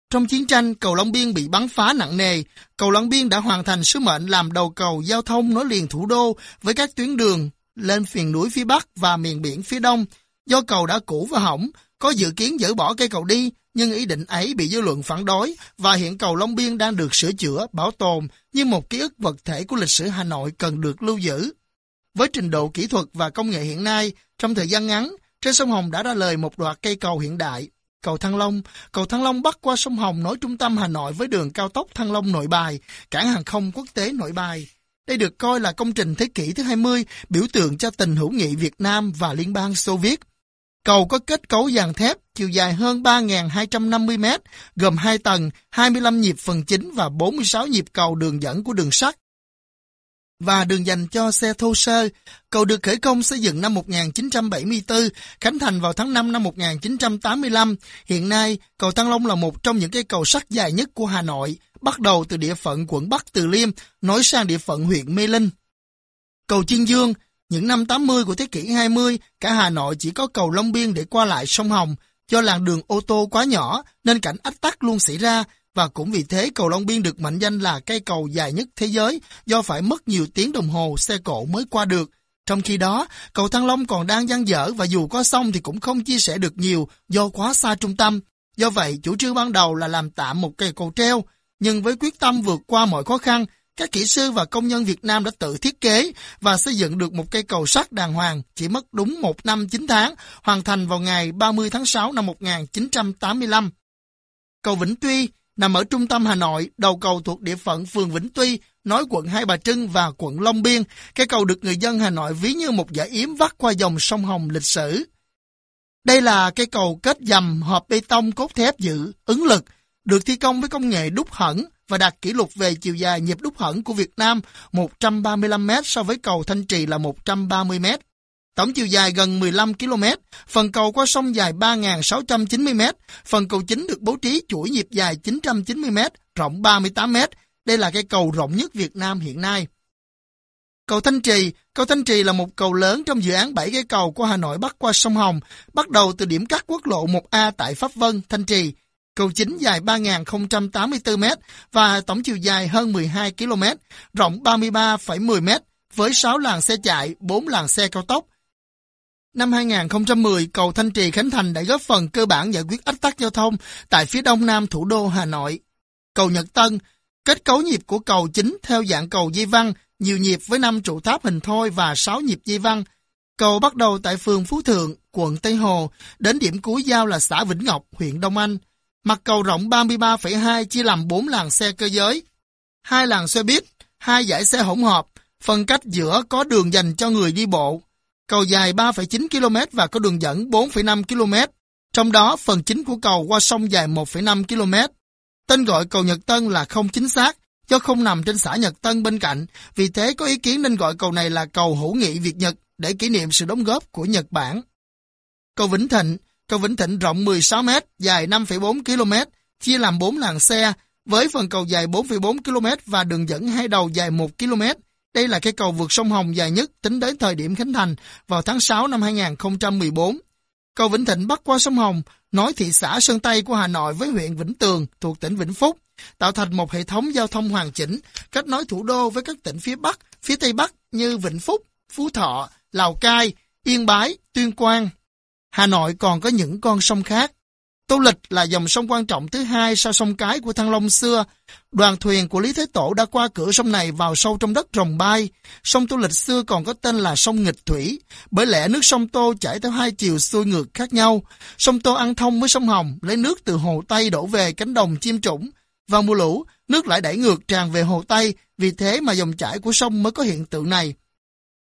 Trong chiến tranh, cầu Long Biên bị bắn phá nặng nề. Cầu Long Biên đã hoàn thành sứ mệnh làm đầu cầu giao thông nối liền thủ đô với các tuyến đường lên phiền núi phía Bắc và miền biển phía Đông. Do cầu đã cũ và hỏng, có dự kiến dỡ bỏ cây cầu đi, nhưng ý định ấy bị dư luận phản đối và hiện cầu Long Biên đang được sửa chữa, bảo tồn như một ký ức vật thể của lịch sử Hà Nội cần được lưu giữ. Với trình độ kỹ thuật và công nghệ hiện nay, trong thời gian ngắn, trên sông Hồng đã ra lời một loạt cây cầu hiện đại. Cầu Thăng Long, cầu Thăng Long bắc qua sông Hồng nối trung tâm Hà Nội với đường cao tốc Thăng Long Nội Bài, cảng hàng không quốc tế Nội Bài. Đây được coi là công trình thế kỷ thứ 20, biểu tượng cho tình hữu nghị Việt Nam và Liên bang Xô Viết. Cầu có kết cấu dàn thép, chiều dài hơn 3.250 mét, gồm 2 tầng, 25 nhịp phần chính và 46 nhịp cầu đường dẫn của đường sắt và đường dành cho xe thô sơ. Cầu được khởi công xây dựng năm 1974, khánh thành vào tháng 5 năm 1985. Hiện nay, cầu Thăng Long là một trong những cây cầu sắt dài nhất của Hà Nội, bắt đầu từ địa phận quận Bắc Từ Liêm, nối sang địa phận huyện Mê Linh. Cầu Chiên Dương, những năm 80 của thế kỷ 20, cả Hà Nội chỉ có cầu Long Biên để qua lại sông Hồng. Do làng đường ô tô quá nhỏ nên cảnh ách tắc luôn xảy ra và cũng vì thế cầu Long Biên được mệnh danh là cây cầu dài nhất thế giới do phải mất nhiều tiếng đồng hồ xe cộ mới qua được. Trong khi đó, cầu Thăng Long còn đang dang dở và dù có xong thì cũng không chia sẻ được nhiều do quá xa trung tâm. Do vậy, chủ trương ban đầu là làm tạm một cây cầu treo, nhưng với quyết tâm vượt qua mọi khó khăn, các kỹ sư và công nhân Việt Nam đã tự thiết kế và xây dựng được một cây cầu sắt đàng hoàng chỉ mất đúng một năm 9 tháng, hoàn thành vào ngày 30 tháng 6 năm 1985. Cầu Vĩnh Tuy nằm ở trung tâm Hà Nội, đầu cầu thuộc địa phận phường Vĩnh Tuy, nói quận Hai Bà Trưng và quận Long Biên. Cây cầu được người dân Hà Nội ví như một giải yếm vắt qua dòng sông Hồng lịch sử. Đây là cây cầu kết dầm hợp bê tông cốt thép dự ứng lực, được thi công với công nghệ đúc hẳn và đạt kỷ lục về chiều dài nhịp đúc hẳn của Việt Nam 135m so với cầu Thanh Trì là 130m. Tổng chiều dài gần 15 km, phần cầu qua sông dài 3.690m, phần cầu chính được bố trí chuỗi nhịp dài 990m, rộng 38m. Đây là cây cầu rộng nhất Việt Nam hiện nay. Cầu Thanh Trì Cầu Thanh Trì là một cầu lớn trong dự án 7 cây cầu của Hà Nội bắc qua sông Hồng, bắt đầu từ điểm cắt quốc lộ 1A tại Pháp Vân, Thanh Trì. Cầu chính dài 3.084m và tổng chiều dài hơn 12 km, rộng 33,10m, với 6 làn xe chạy, 4 làn xe cao tốc, Năm 2010, cầu Thanh Trì Khánh Thành đã góp phần cơ bản giải quyết ách tắc giao thông tại phía đông nam thủ đô Hà Nội. Cầu Nhật Tân, kết cấu nhịp của cầu chính theo dạng cầu dây văn, nhiều nhịp với 5 trụ tháp hình thoi và 6 nhịp dây văn. Cầu bắt đầu tại phường Phú Thượng, quận Tây Hồ, đến điểm cuối giao là xã Vĩnh Ngọc, huyện Đông Anh. Mặt cầu rộng 33,2 chia làm 4 làn xe cơ giới, hai làn xe buýt, hai dải xe hỗn hợp, phân cách giữa có đường dành cho người đi bộ, Cầu dài 3,9 km và có đường dẫn 4,5 km. Trong đó, phần chính của cầu qua sông dài 1,5 km. Tên gọi cầu Nhật Tân là không chính xác, do không nằm trên xã Nhật Tân bên cạnh, vì thế có ý kiến nên gọi cầu này là cầu hữu nghị Việt-Nhật để kỷ niệm sự đóng góp của Nhật Bản. Cầu Vĩnh Thịnh Cầu Vĩnh Thịnh rộng 16 m, dài 5,4 km, chia làm 4 làn xe, với phần cầu dài 4,4 km và đường dẫn hai đầu dài 1 km, đây là cây cầu vượt sông Hồng dài nhất tính đến thời điểm khánh thành vào tháng 6 năm 2014. Cầu Vĩnh Thịnh bắc qua sông Hồng nối thị xã Sơn Tây của Hà Nội với huyện Vĩnh Tường thuộc tỉnh Vĩnh Phúc, tạo thành một hệ thống giao thông hoàn chỉnh, kết nối thủ đô với các tỉnh phía Bắc, phía Tây Bắc như Vĩnh Phúc, Phú Thọ, Lào Cai, Yên Bái, Tuyên Quang. Hà Nội còn có những con sông khác Tô Lịch là dòng sông quan trọng thứ hai sau sông Cái của Thăng Long xưa. Đoàn thuyền của Lý Thế Tổ đã qua cửa sông này vào sâu trong đất rồng bay. Sông Tô Lịch xưa còn có tên là sông Nghịch Thủy, bởi lẽ nước sông Tô chảy theo hai chiều xuôi ngược khác nhau. Sông Tô ăn thông với sông Hồng, lấy nước từ hồ Tây đổ về cánh đồng chim trũng. Vào mùa lũ, nước lại đẩy ngược tràn về hồ Tây, vì thế mà dòng chảy của sông mới có hiện tượng này.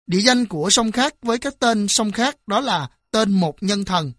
Địa danh của sông khác với các tên sông khác đó là tên một nhân thần.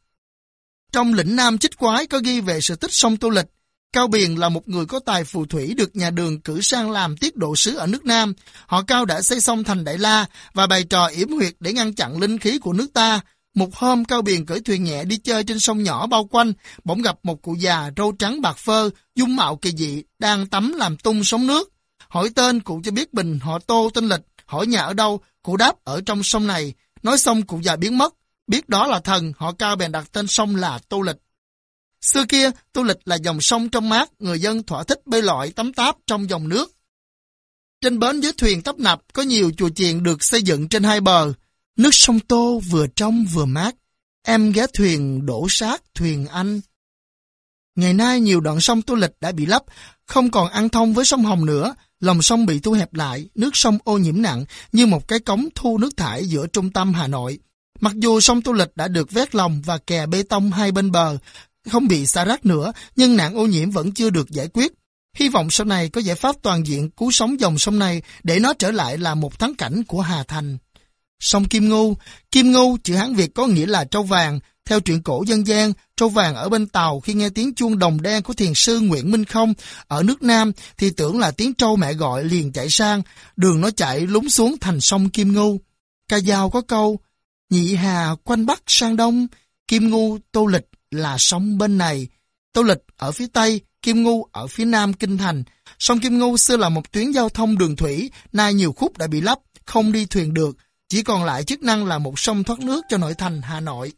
Trong lĩnh Nam Chích Quái có ghi về sự tích sông Tô Lịch. Cao Biền là một người có tài phù thủy được nhà đường cử sang làm tiết độ sứ ở nước Nam. Họ Cao đã xây xong thành Đại La và bày trò yểm huyệt để ngăn chặn linh khí của nước ta. Một hôm Cao Biền cưỡi thuyền nhẹ đi chơi trên sông nhỏ bao quanh, bỗng gặp một cụ già râu trắng bạc phơ, dung mạo kỳ dị, đang tắm làm tung sóng nước. Hỏi tên cụ cho biết bình họ Tô tên Lịch, hỏi nhà ở đâu, cụ đáp ở trong sông này. Nói xong cụ già biến mất, Biết đó là thần, họ cao bèn đặt tên sông là Tô Lịch. Xưa kia, Tô Lịch là dòng sông trong mát, người dân thỏa thích bơi lội tắm táp trong dòng nước. Trên bến dưới thuyền tấp nập có nhiều chùa chiền được xây dựng trên hai bờ. Nước sông Tô vừa trong vừa mát. Em ghé thuyền đổ sát thuyền anh. Ngày nay nhiều đoạn sông Tô Lịch đã bị lấp, không còn ăn thông với sông Hồng nữa, lòng sông bị thu hẹp lại, nước sông ô nhiễm nặng như một cái cống thu nước thải giữa trung tâm Hà Nội. Mặc dù sông Tô Lịch đã được vét lòng và kè bê tông hai bên bờ, không bị xả rác nữa, nhưng nạn ô nhiễm vẫn chưa được giải quyết. Hy vọng sau này có giải pháp toàn diện cứu sống dòng sông này để nó trở lại là một thắng cảnh của Hà Thành. Sông Kim Ngưu Kim Ngưu, chữ Hán Việt có nghĩa là trâu vàng. Theo truyện cổ dân gian, trâu vàng ở bên Tàu khi nghe tiếng chuông đồng đen của thiền sư Nguyễn Minh Không ở nước Nam thì tưởng là tiếng trâu mẹ gọi liền chạy sang, đường nó chạy lúng xuống thành sông Kim Ngưu. Ca dao có câu, nhị hà quanh Bắc sang Đông, Kim Ngưu tô lịch là sông bên này. Tô lịch ở phía Tây, Kim Ngưu ở phía Nam Kinh Thành. Sông Kim Ngưu xưa là một tuyến giao thông đường thủy, nay nhiều khúc đã bị lấp, không đi thuyền được, chỉ còn lại chức năng là một sông thoát nước cho nội thành Hà Nội.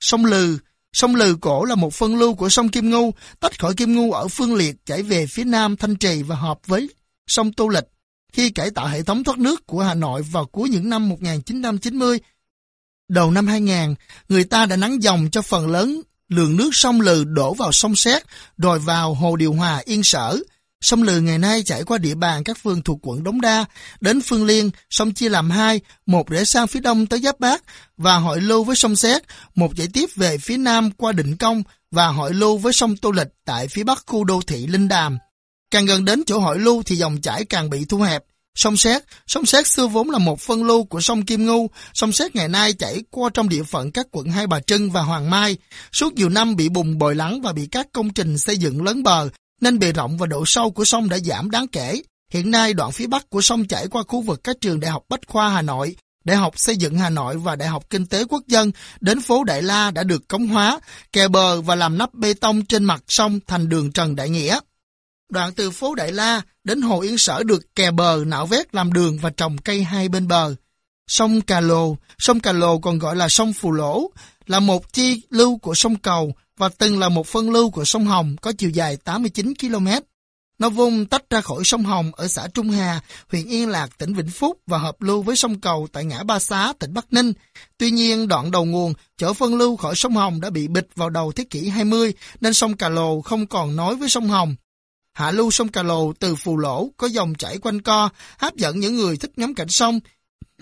Sông Lừ Sông Lừ Cổ là một phân lưu của sông Kim Ngưu, tách khỏi Kim Ngưu ở phương liệt chảy về phía nam Thanh Trì và hợp với sông Tô Lịch. Khi cải tạo hệ thống thoát nước của Hà Nội vào cuối những năm 1990, đầu năm 2000, người ta đã nắng dòng cho phần lớn lượng nước sông Lừ đổ vào sông Xét, rồi vào hồ Điều Hòa Yên Sở. Sông Lừ ngày nay chảy qua địa bàn các phường thuộc quận Đống Đa, đến Phương Liên, sông chia làm hai, một rẽ sang phía đông tới Giáp Bát và hội lưu với sông Xét, một chảy tiếp về phía nam qua Định Công và hội lưu với sông Tô Lịch tại phía bắc khu đô thị Linh Đàm. Càng gần đến chỗ hội lưu thì dòng chảy càng bị thu hẹp. Sông Xét, sông Xét xưa vốn là một phân lưu của sông Kim Ngưu, sông Xét ngày nay chảy qua trong địa phận các quận Hai Bà Trưng và Hoàng Mai. Suốt nhiều năm bị bùng bồi lắng và bị các công trình xây dựng lớn bờ, nên bề rộng và độ sâu của sông đã giảm đáng kể. Hiện nay đoạn phía bắc của sông chảy qua khu vực các trường Đại học Bách khoa Hà Nội, Đại học Xây dựng Hà Nội và Đại học Kinh tế Quốc dân đến phố Đại La đã được cống hóa, kè bờ và làm nắp bê tông trên mặt sông thành đường Trần Đại Nghĩa. Đoạn từ phố Đại La đến Hồ Yên Sở được kè bờ nạo vét làm đường và trồng cây hai bên bờ. Sông Cà Lồ, sông Cà Lồ còn gọi là sông Phù Lỗ, là một chi lưu của sông Cầu và từng là một phân lưu của sông Hồng có chiều dài 89 km. Nó vùng tách ra khỏi sông Hồng ở xã Trung Hà, huyện Yên Lạc, tỉnh Vĩnh Phúc và hợp lưu với sông Cầu tại ngã Ba Xá, tỉnh Bắc Ninh. Tuy nhiên, đoạn đầu nguồn chở phân lưu khỏi sông Hồng đã bị bịch vào đầu thế kỷ 20 nên sông Cà Lồ không còn nối với sông Hồng. Hạ lưu sông Cà Lồ từ Phù Lỗ có dòng chảy quanh co, hấp dẫn những người thích ngắm cảnh sông.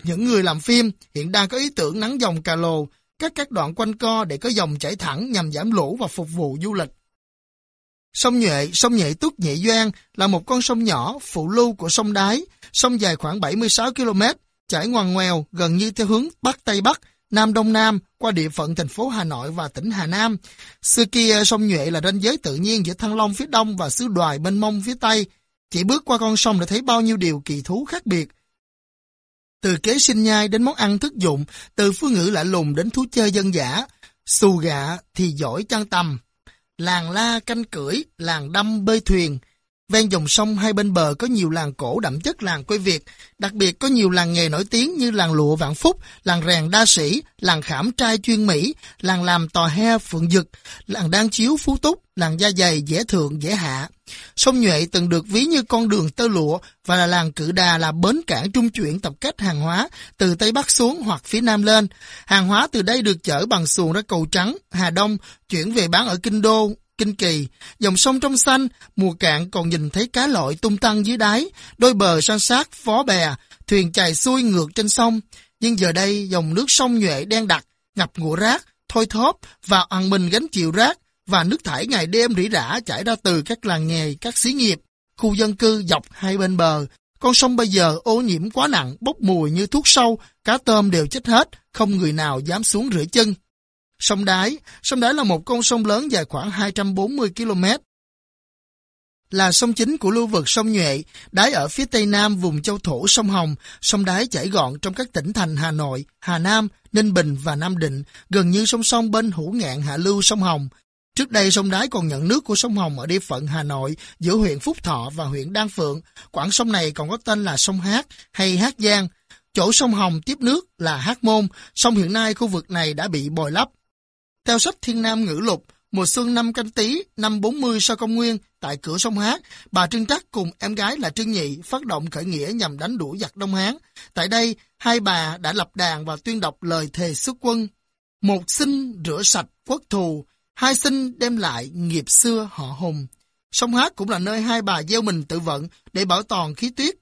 Những người làm phim hiện đang có ý tưởng nắng dòng Cà Lồ, các các đoạn quanh co để có dòng chảy thẳng nhằm giảm lũ và phục vụ du lịch. Sông Nhuệ, sông Nhuệ Túc Nhị Doan là một con sông nhỏ phụ lưu của sông Đái, sông dài khoảng 76 km, chảy ngoằn ngoèo gần như theo hướng Bắc Tây Bắc, Nam Đông Nam qua địa phận thành phố Hà Nội và tỉnh Hà Nam. Xưa kia sông Nhuệ là ranh giới tự nhiên giữa Thăng Long phía đông và xứ Đoài bên mông phía tây. Chỉ bước qua con sông đã thấy bao nhiêu điều kỳ thú khác biệt. Từ kế sinh nhai đến món ăn thức dụng, từ phương ngữ lạ lùng đến thú chơi dân giả, xù gạ thì giỏi chăn tầm, làng la canh cưỡi, làng đâm bơi thuyền, Ven dòng sông hai bên bờ có nhiều làng cổ đậm chất làng quê Việt, đặc biệt có nhiều làng nghề nổi tiếng như làng lụa Vạn Phúc, làng rèn Đa Sĩ, làng khảm trai chuyên Mỹ, làng làm tò he Phượng Dực, làng đan chiếu Phú Túc, làng da dày dễ thượng dễ hạ. Sông Nhuệ từng được ví như con đường tơ lụa và là làng cự đà là bến cảng trung chuyển tập kết hàng hóa từ Tây Bắc xuống hoặc phía Nam lên. Hàng hóa từ đây được chở bằng xuồng ra cầu trắng, Hà Đông, chuyển về bán ở Kinh Đô, kinh kỳ, dòng sông trong xanh, mùa cạn còn nhìn thấy cá lội tung tăng dưới đáy, đôi bờ san sát, phó bè, thuyền chài xuôi ngược trên sông. Nhưng giờ đây, dòng nước sông nhuệ đen đặc, ngập ngụa rác, thôi thóp và ăn mình gánh chịu rác, và nước thải ngày đêm rỉ rả chảy ra từ các làng nghề, các xí nghiệp, khu dân cư dọc hai bên bờ. Con sông bây giờ ô nhiễm quá nặng, bốc mùi như thuốc sâu, cá tôm đều chết hết, không người nào dám xuống rửa chân. Sông Đái Sông Đái là một con sông lớn dài khoảng 240 km. Là sông chính của lưu vực sông Nhuệ, Đái ở phía tây nam vùng châu thổ sông Hồng, sông Đái chảy gọn trong các tỉnh thành Hà Nội, Hà Nam, Ninh Bình và Nam Định, gần như sông sông bên hữu ngạn hạ lưu sông Hồng. Trước đây sông Đái còn nhận nước của sông Hồng ở địa phận Hà Nội giữa huyện Phúc Thọ và huyện Đan Phượng. Quảng sông này còn có tên là sông Hát hay Hát Giang. Chỗ sông Hồng tiếp nước là Hát Môn, sông hiện nay khu vực này đã bị bồi lấp. Theo sách Thiên Nam Ngữ Lục, mùa xuân năm canh tí, năm 40 sau công nguyên, tại cửa sông Hát, bà Trưng Trắc cùng em gái là Trưng Nhị phát động khởi nghĩa nhằm đánh đuổi giặc Đông Hán. Tại đây, hai bà đã lập đàn và tuyên đọc lời thề xuất quân. Một xin rửa sạch quốc thù, hai xin đem lại nghiệp xưa họ hùng. Sông Hát cũng là nơi hai bà gieo mình tự vận để bảo toàn khí tuyết.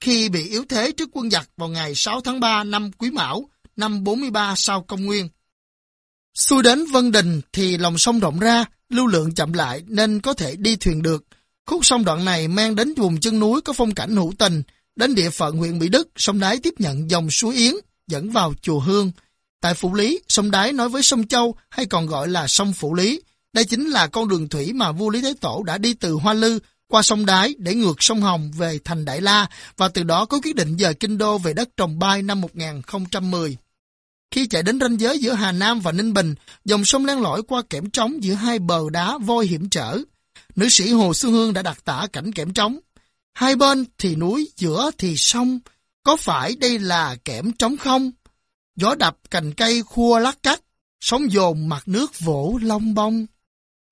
Khi bị yếu thế trước quân giặc vào ngày 6 tháng 3 năm Quý Mão, năm 43 sau công nguyên. Xuôi đến Vân Đình thì lòng sông rộng ra, lưu lượng chậm lại nên có thể đi thuyền được. Khúc sông đoạn này mang đến vùng chân núi có phong cảnh hữu tình, đến địa phận huyện Mỹ Đức, sông Đáy tiếp nhận dòng suối Yến, dẫn vào chùa Hương. Tại Phủ Lý, sông Đáy nói với sông Châu hay còn gọi là sông Phủ Lý. Đây chính là con đường thủy mà vua Lý Thái Tổ đã đi từ Hoa Lư qua sông Đáy để ngược sông Hồng về thành Đại La và từ đó có quyết định dời kinh đô về đất Trồng Bai năm 1010. Khi chạy đến ranh giới giữa Hà Nam và Ninh Bình, dòng sông len lỏi qua kẽm trống giữa hai bờ đá voi hiểm trở. Nữ sĩ Hồ Xuân Hương đã đặt tả cảnh kẽm trống. Hai bên thì núi, giữa thì sông. Có phải đây là kẽm trống không? Gió đập cành cây khua lắc cắt, sóng dồn mặt nước vỗ long bông.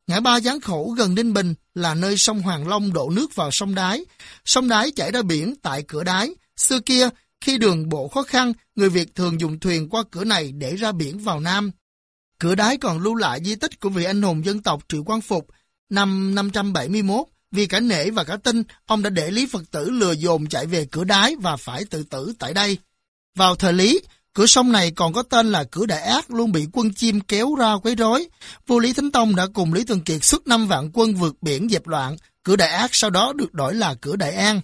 Ngã ba gián khổ gần Ninh Bình là nơi sông Hoàng Long đổ nước vào sông Đái. Sông Đái chảy ra biển tại cửa Đái. Xưa kia, khi đường bộ khó khăn, người Việt thường dùng thuyền qua cửa này để ra biển vào Nam. Cửa Đái còn lưu lại di tích của vị anh hùng dân tộc Triệu Quang Phục. Năm 571, vì cả nể và cả tin, ông đã để Lý Phật tử lừa dồn chạy về cửa Đái và phải tự tử tại đây. Vào thời Lý, Cửa sông này còn có tên là cửa Đại Ác luôn bị quân chim kéo ra quấy rối. Vua Lý Thánh Tông đã cùng Lý Thường Kiệt xuất năm vạn quân vượt biển dẹp loạn. Cửa Đại Ác sau đó được đổi là cửa Đại An.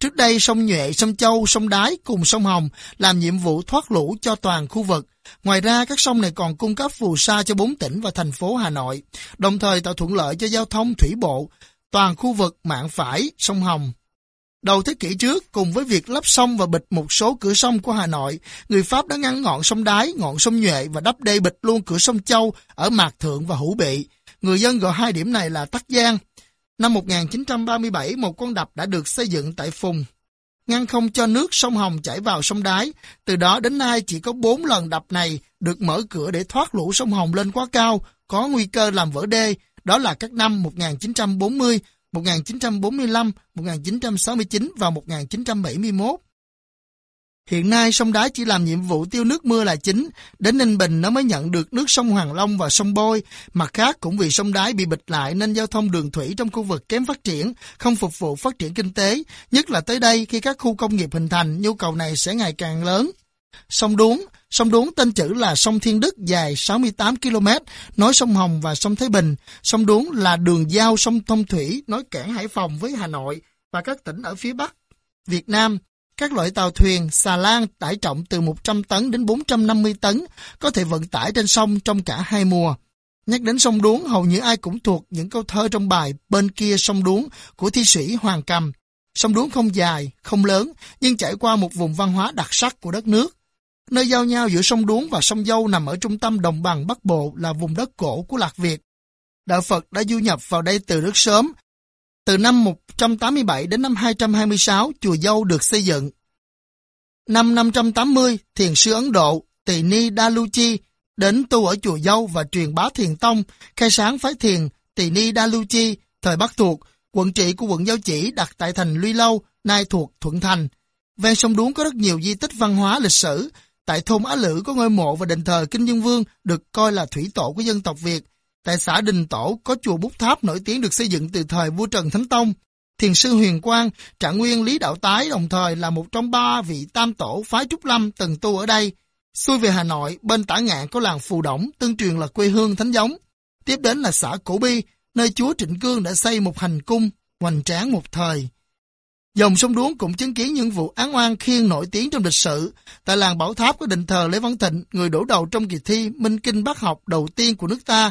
Trước đây sông Nhuệ, sông Châu, sông Đái cùng sông Hồng làm nhiệm vụ thoát lũ cho toàn khu vực. Ngoài ra, các sông này còn cung cấp phù sa cho bốn tỉnh và thành phố Hà Nội, đồng thời tạo thuận lợi cho giao thông thủy bộ. Toàn khu vực mạng phải, sông Hồng, Đầu thế kỷ trước, cùng với việc lấp sông và bịch một số cửa sông của Hà Nội, người Pháp đã ngăn ngọn sông Đái, ngọn sông Nhuệ và đắp đê bịch luôn cửa sông Châu ở Mạc Thượng và Hữu Bị. Người dân gọi hai điểm này là Tắc Giang. Năm 1937, một con đập đã được xây dựng tại Phùng, ngăn không cho nước sông Hồng chảy vào sông Đái. Từ đó đến nay chỉ có 4 lần đập này được mở cửa để thoát lũ sông Hồng lên quá cao, có nguy cơ làm vỡ đê. Đó là các năm 1940, 1945, 1969 và 1971. Hiện nay sông Đái chỉ làm nhiệm vụ tiêu nước mưa là chính, đến Ninh Bình nó mới nhận được nước sông Hoàng Long và sông Bôi. Mặt khác cũng vì sông Đái bị bịch lại nên giao thông đường thủy trong khu vực kém phát triển, không phục vụ phát triển kinh tế, nhất là tới đây khi các khu công nghiệp hình thành, nhu cầu này sẽ ngày càng lớn. Sông Đuống Sông Đuống tên chữ là sông Thiên Đức dài 68 km, nối sông Hồng và sông Thái Bình. Sông Đuống là đường giao sông thông thủy nối cảng Hải Phòng với Hà Nội và các tỉnh ở phía Bắc. Việt Nam, các loại tàu thuyền, xà lan tải trọng từ 100 tấn đến 450 tấn có thể vận tải trên sông trong cả hai mùa. Nhắc đến sông Đuống, hầu như ai cũng thuộc những câu thơ trong bài Bên kia sông Đuống của thi sĩ Hoàng Cầm. Sông Đuống không dài, không lớn, nhưng chảy qua một vùng văn hóa đặc sắc của đất nước. Nơi giao nhau giữa sông Đuống và sông Dâu nằm ở trung tâm đồng bằng Bắc Bộ là vùng đất cổ của Lạc Việt. Đạo Phật đã du nhập vào đây từ rất sớm. Từ năm 187 đến năm 226, chùa Dâu được xây dựng. Năm 580, thiền sư Ấn Độ Tỳ Ni Daluchi đến tu ở chùa Dâu và truyền bá thiền tông, khai sáng phái thiền Tỳ Ni Daluchi, thời Bắc thuộc, quận trị của quận Giao Chỉ đặt tại thành Luy Lâu, nay thuộc Thuận Thành. Ven sông Đuống có rất nhiều di tích văn hóa lịch sử, Tại thôn Á Lữ có ngôi mộ và đền thờ Kinh Dương Vương được coi là thủy tổ của dân tộc Việt. Tại xã Đình Tổ có chùa Bút Tháp nổi tiếng được xây dựng từ thời vua Trần Thánh Tông. Thiền sư Huyền Quang, Trạng Nguyên Lý Đạo Tái đồng thời là một trong ba vị tam tổ phái Trúc Lâm từng tu ở đây. Xuôi về Hà Nội, bên tả ngạn có làng Phù Đổng, tương truyền là quê hương thánh giống. Tiếp đến là xã Cổ Bi, nơi chúa Trịnh Cương đã xây một hành cung, hoành tráng một thời. Dòng sông Đuống cũng chứng kiến những vụ án oan khiên nổi tiếng trong lịch sử. Tại làng Bảo Tháp có định thờ Lê Văn Thịnh, người đổ đầu trong kỳ thi Minh Kinh Bác học đầu tiên của nước ta.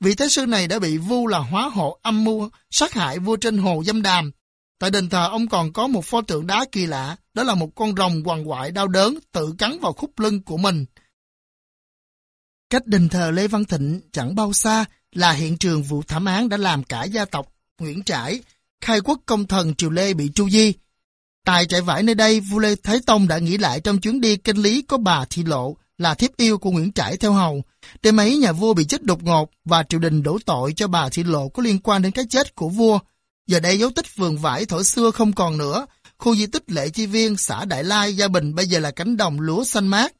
Vị thế sư này đã bị vu là hóa hộ âm mưu sát hại vua trên hồ Dâm Đàm. Tại đền thờ ông còn có một pho tượng đá kỳ lạ, đó là một con rồng hoàng quại đau đớn tự cắn vào khúc lưng của mình. Cách đền thờ Lê Văn Thịnh chẳng bao xa là hiện trường vụ thảm án đã làm cả gia tộc Nguyễn Trãi, khai quốc công thần Triều Lê bị tru di. Tại trại vải nơi đây, vua Lê Thái Tông đã nghĩ lại trong chuyến đi kinh lý có bà Thị Lộ là thiếp yêu của Nguyễn Trãi theo hầu. Đêm ấy nhà vua bị chết đột ngột và triều đình đổ tội cho bà Thị Lộ có liên quan đến cái chết của vua. Giờ đây dấu tích vườn vải thổi xưa không còn nữa. Khu di tích Lệ Chi Viên, xã Đại Lai, Gia Bình bây giờ là cánh đồng lúa xanh mát.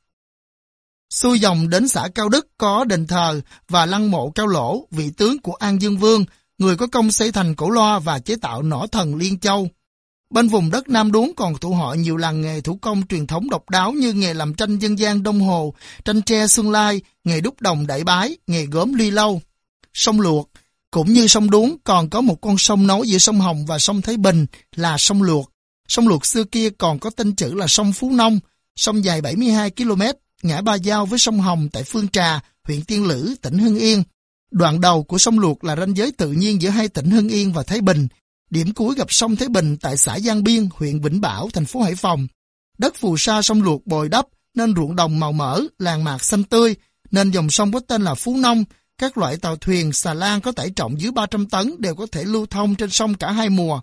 Xuôi dòng đến xã Cao Đức có đền thờ và lăng mộ Cao Lỗ, vị tướng của An Dương Vương, người có công xây thành cổ loa và chế tạo nỏ thần Liên Châu. Bên vùng đất Nam Đốn còn thủ họ nhiều làng nghề thủ công truyền thống độc đáo như nghề làm tranh dân gian Đông Hồ, tranh tre Xuân Lai, nghề đúc đồng Đại Bái, nghề gốm Ly Lâu. Sông Luộc Cũng như sông Đuống còn có một con sông nối giữa sông Hồng và sông Thái Bình là sông Luộc. Sông Luộc xưa kia còn có tên chữ là sông Phú Nông, sông dài 72 km, ngã ba giao với sông Hồng tại Phương Trà, huyện Tiên Lữ, tỉnh Hưng Yên. Đoạn đầu của sông Luộc là ranh giới tự nhiên giữa hai tỉnh Hưng Yên và Thái Bình. Điểm cuối gặp sông Thái Bình tại xã Giang Biên, huyện Vĩnh Bảo, thành phố Hải Phòng. Đất phù sa sông Luộc bồi đắp nên ruộng đồng màu mỡ, làng mạc xanh tươi, nên dòng sông có tên là Phú Nông. Các loại tàu thuyền, xà lan có tải trọng dưới 300 tấn đều có thể lưu thông trên sông cả hai mùa.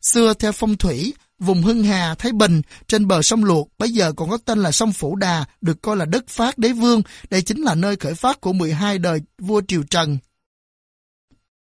Xưa theo phong thủy, vùng Hưng Hà, Thái Bình, trên bờ sông Luộc, bây giờ còn có tên là sông Phủ Đà, được coi là đất phát đế vương. Đây chính là nơi khởi phát của 12 đời vua Triều Trần.